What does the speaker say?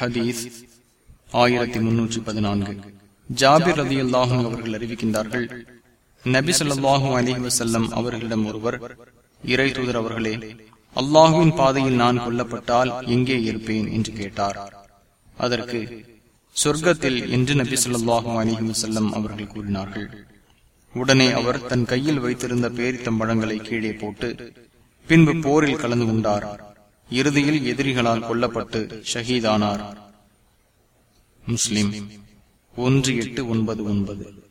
ஹதீஸ் ஆயிரத்தி முன்னூற்றி பதினான்கு. ஜாபிர் ரதி அல்லாஹும் அவர்கள் அறிவிக்கின்றார்கள் நபி சொல்லாஹும் அலி வசல்லம் அவர்களிடம் ஒருவர் இறை தூதர் அவர்களே அல்லாஹுவின் பாதையில் நான் கொல்லப்பட்டால் எங்கே இருப்பேன்? என்று கேட்டார். அதற்கு சொர்க்கத்தில் என்று நபி சொல்லாஹும் அலிஹி வசல்லம் அவர்கள் கூறினார்கள். உடனே அவர் தன் கையில் வைத்திருந்த பேரித்தம்பழங்களை கீழே போட்டு பின்பு போரில் கலந்து கொண்டார். இறுதியில் எதிரிகளால் கொல்லப்பட்டு ஷஹீதானார். முஸ்லிம் ஒன்று எட்டு ஒன்பது ஒன்பது.